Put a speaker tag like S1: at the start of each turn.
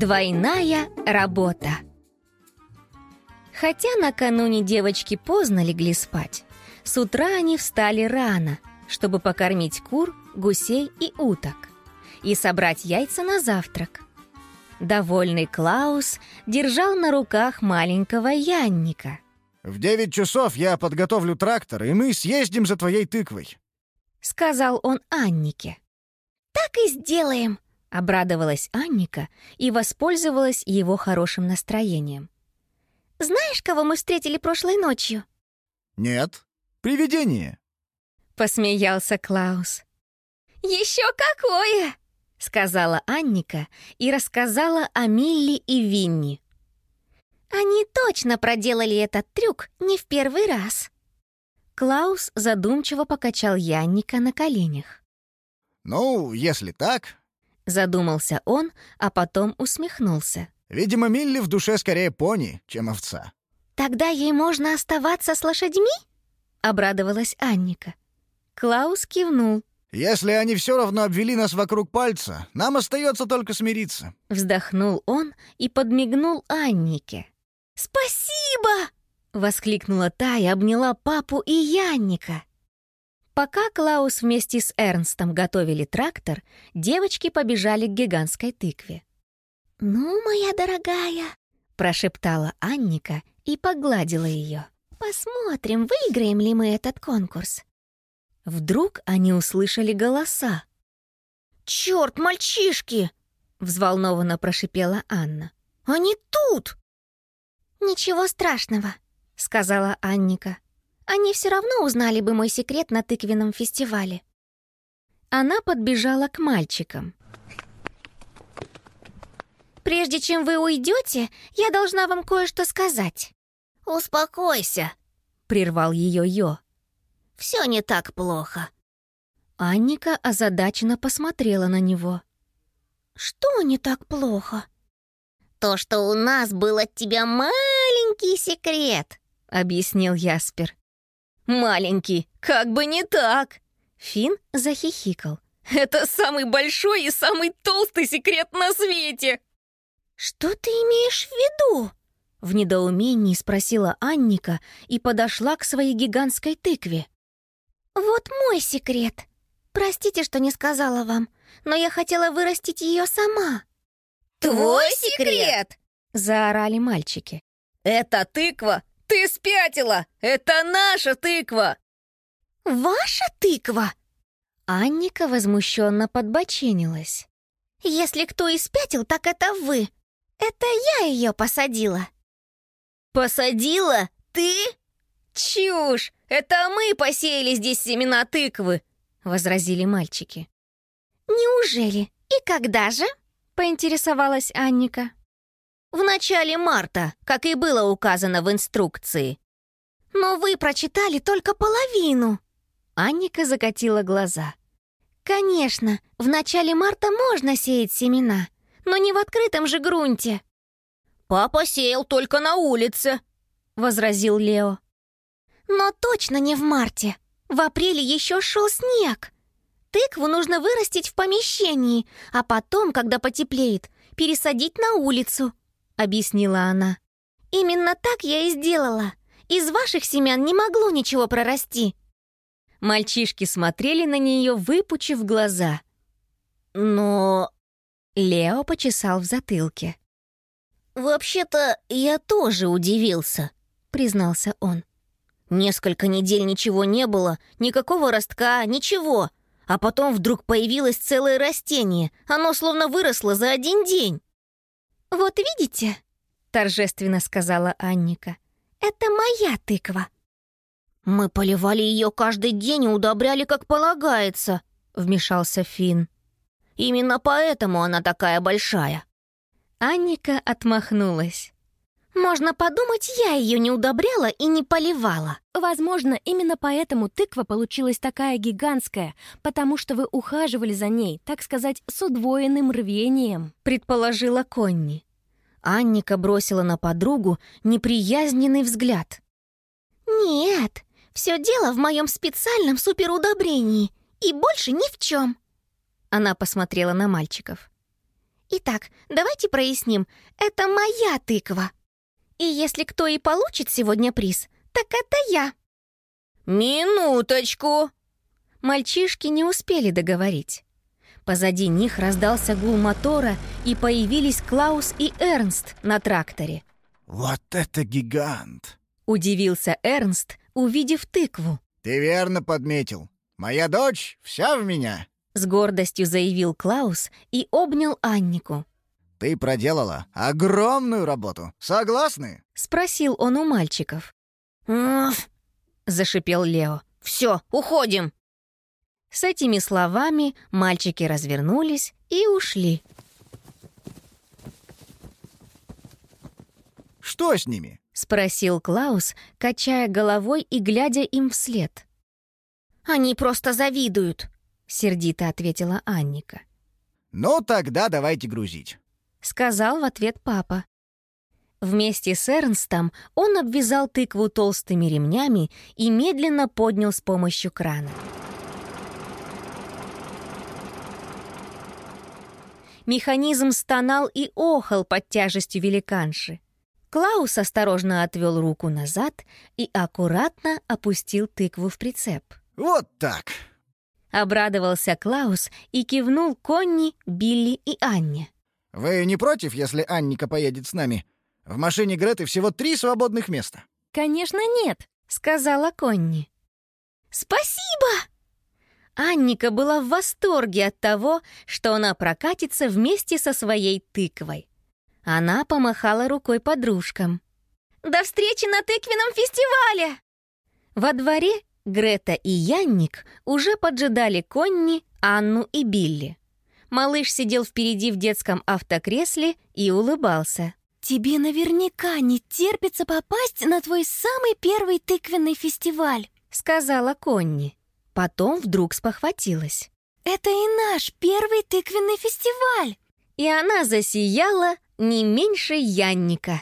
S1: Двойная работа. Хотя накануне девочки поздно легли спать, с утра они встали рано, чтобы покормить кур, гусей и уток и собрать яйца на завтрак. Довольный Клаус держал на руках маленького Янника.
S2: «В девять часов я подготовлю трактор, и мы съездим за твоей тыквой», —
S1: сказал он Аннике.
S3: «Так и сделаем», —
S1: обрадовалась Анника и воспользовалась его хорошим настроением.
S3: «Знаешь, кого мы встретили прошлой ночью?»
S2: «Нет, привидение», —
S1: посмеялся Клаус.
S3: «Еще какое!»
S1: — сказала Анника и рассказала о Милли и Винни.
S3: «Они точно проделали этот трюк не в первый раз».
S1: Клаус задумчиво покачал Янника на коленях.
S2: «Ну, если так...»
S1: Задумался он, а потом усмехнулся.
S2: «Видимо, Милли в душе скорее пони, чем овца».
S3: «Тогда ей можно оставаться с лошадьми?»
S1: — обрадовалась Анника. Клаус кивнул.
S2: «Если они все равно обвели нас вокруг пальца, нам остается только смириться».
S1: Вздохнул он и подмигнул Аннике.
S3: «Спасибо!»
S1: — воскликнула та и обняла папу и Янника. Пока Клаус вместе с Эрнстом готовили трактор, девочки побежали к гигантской тыкве.
S3: «Ну, моя дорогая», —
S1: прошептала Анника и погладила ее.
S3: «Посмотрим, выиграем ли мы этот конкурс».
S1: Вдруг они услышали голоса.
S3: «Черт, мальчишки!» — взволнованно прошипела Анна. «Они тут!» «Ничего страшного», — сказала Анника. «Они все равно узнали бы мой секрет на тыквенном фестивале».
S1: Она подбежала к мальчикам.
S3: «Прежде чем вы уйдете, я должна вам кое-что сказать».
S4: «Успокойся», —
S1: прервал ее Йо.
S4: «Все не так плохо».
S1: Анника озадаченно посмотрела на него.
S3: «Что не так плохо?»
S4: «То, что у нас был от тебя маленький секрет», —
S1: объяснил Яспер. «Маленький, как бы не так!» Фин захихикал. «Это самый большой и самый толстый секрет на свете!»
S3: «Что ты имеешь в виду?»
S1: В недоумении спросила Анника и подошла к своей гигантской тыкве.
S3: «Вот мой секрет. Простите, что не сказала вам, но я хотела вырастить ее сама».
S4: «Твой секрет?»
S1: — заорали мальчики.
S5: «Это тыква? Спятила! Это наша тыква!»
S3: «Ваша тыква?»
S1: Анника возмущенно подбоченилась.
S3: «Если кто и спятил, так это вы. Это я ее посадила».
S5: «Посадила? Ты?» «Чушь! Это мы посеяли здесь семена тыквы!» — возразили мальчики.
S3: «Неужели? И когда же?»
S1: — поинтересовалась Анника.
S5: «В начале марта, как и было указано в инструкции».
S3: «Но вы прочитали только половину!»
S1: Анника закатила глаза.
S3: «Конечно, в начале марта можно сеять семена, но не в открытом же грунте».
S5: «Папа сеял только на улице», — возразил Лео.
S3: «Но точно не в марте. В апреле еще шел снег. Тыкву нужно вырастить в помещении, а потом, когда потеплеет, пересадить на улицу», — объяснила она. «Именно так я и сделала. Из ваших семян не могло ничего прорасти».
S1: Мальчишки смотрели на нее, выпучив глаза.
S5: «Но...»
S1: Лео почесал в затылке.
S4: «Вообще-то я тоже удивился», — признался он.
S5: «Несколько недель ничего не было, никакого ростка, ничего. А потом вдруг появилось целое растение. Оно словно выросло за один день».
S3: «Вот видите?» — торжественно сказала Анника. «Это моя тыква».
S5: «Мы поливали ее каждый день и удобряли, как полагается», — вмешался Финн. «Именно поэтому она такая большая».
S1: Анника отмахнулась.
S3: «Можно подумать, я ее не удобряла и не поливала».
S6: Возможно, именно поэтому тыква получилась такая гигантская, потому что вы ухаживали за ней, так сказать, с удвоенным рвением», —
S1: предположила Конни. Анника бросила на подругу неприязненный взгляд.
S3: «Нет, все дело в моем специальном суперудобрении, и больше ни в чем.
S1: Она посмотрела на мальчиков.
S3: Итак, давайте проясним. Это моя тыква. И если кто и получит сегодня приз, так это я.
S1: «Минуточку!» Мальчишки не успели договорить. Позади них раздался гул мотора, и появились Клаус и Эрнст на тракторе.
S2: «Вот это гигант!»
S1: — удивился Эрнст, увидев тыкву.
S2: «Ты верно подметил. Моя дочь вся в меня!»
S1: С гордостью заявил Клаус и обнял Аннику.
S2: «Ты проделала огромную работу. Согласны?»
S1: — спросил он у мальчиков.
S5: «Уф!» — зашипел Лео. «Все, уходим!»
S1: С этими словами мальчики развернулись и ушли.
S2: «Что с ними?»
S1: — спросил Клаус, качая головой и глядя им вслед.
S5: «Они просто завидуют», —
S1: сердито ответила Анника.
S2: «Ну, тогда давайте грузить», —
S1: сказал в ответ папа. Вместе с Эрнстом он обвязал тыкву толстыми ремнями и медленно поднял с помощью крана. Механизм стонал и охал под тяжестью великанши. Клаус осторожно отвел руку назад и аккуратно опустил тыкву в прицеп.
S2: «Вот так!»
S1: Обрадовался Клаус и кивнул Конни, Билли и Анне.
S2: «Вы не против, если Анника поедет с нами? В машине Греты всего три свободных места».
S6: «Конечно нет», —
S1: сказала Конни.
S3: «Спасибо!»
S1: Анника была в восторге от того, что она прокатится вместе со своей тыквой. Она помахала рукой подружкам.
S3: «До встречи на тыквенном фестивале!»
S1: Во дворе Грета и Янник уже поджидали Конни, Анну и Билли. Малыш сидел впереди в детском автокресле и улыбался.
S6: «Тебе наверняка не терпится попасть на твой самый первый тыквенный фестиваль», —
S1: сказала Конни. Потом вдруг спохватилась.
S6: «Это и наш первый тыквенный фестиваль!»
S1: И она засияла не меньше Янника.